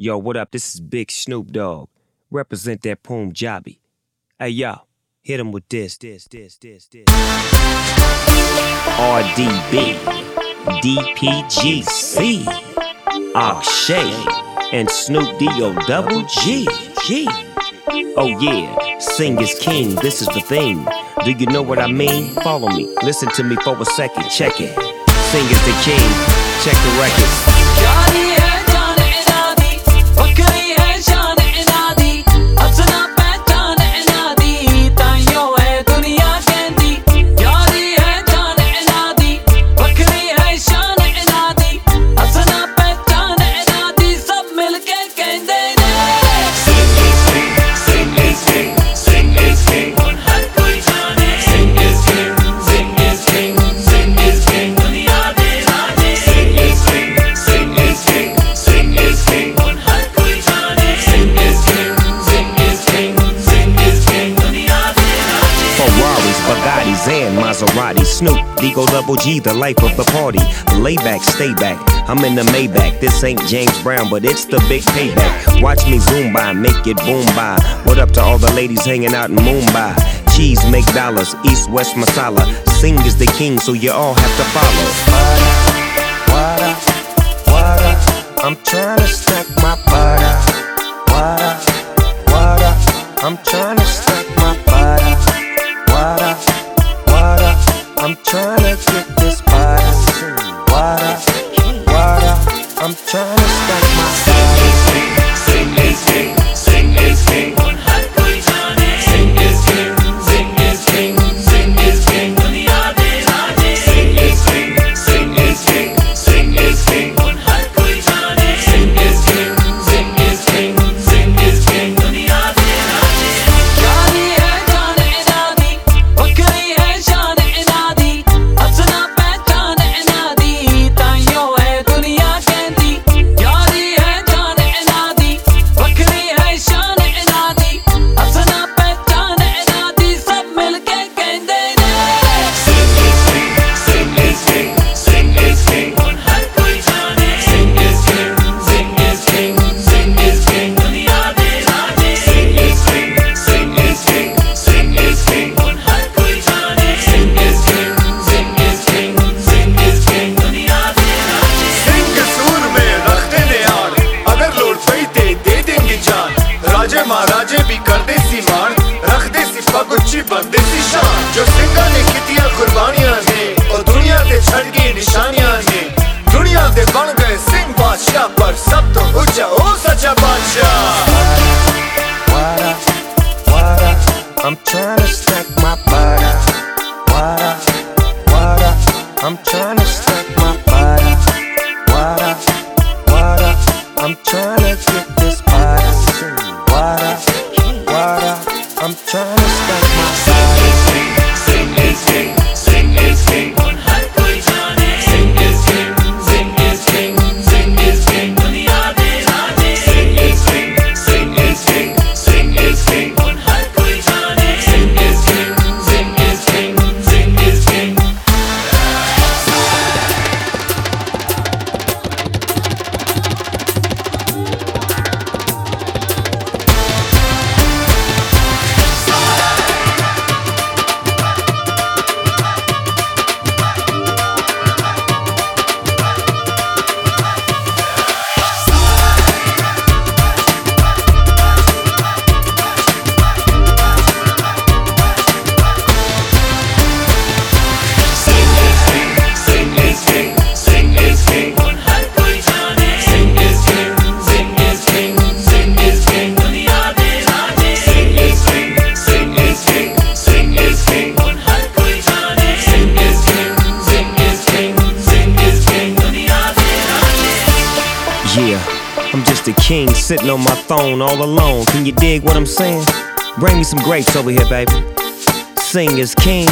Yo, what up? This is Big Snoop Dogg. Represent that Punjabi. Hey, yo, hit him with this, this, this, this, this. RDB, DPGC, Akshay, and Snoop D-O double G. G. Oh yeah, Singh is king, this is the theme. Do you know what I mean? Follow me, listen to me for a second, check it. Singh is the king, check the record. Maserati. Snoop, D-O Double G, the life of the party. Lay back, stay back. I'm in the Maybach. This ain't James Brown, but it's the big payback. Watch me zoom by, make it boom by. What up to all the ladies hanging out in Mumbai? Cheese make dollars, East West Masala. Singh is the king, so you all have to follow. What up, what up? I'm trying to stack my trying to stack ਤੇ ਛੱਡ ਗਏ ਨਿਸ਼ਾਨੀਆਂ ਨੇ। ਦੁਨੀਆ ਦੇ ਬਣ ਗਏ ਸਿੰਘ ਬਾਦਸ਼ਾਹ, ਪਰ ਸਭ ਤੋਂ ਉੱਚਾ ਉਹ ਸੱਚਾ ਬਾਦਸ਼ਾਹ। I'm trying to stack Yeah, I'm just a king sitting on my throne all alone. Can you dig what I'm saying? Bring me some grapes over here, baby. Singh is king,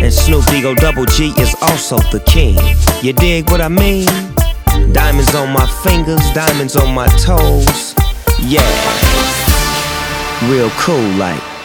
and Snoop D-O Double G is also the king. You dig what I mean? Diamonds on my fingers, diamonds on my toes. Yeah, real cool, like.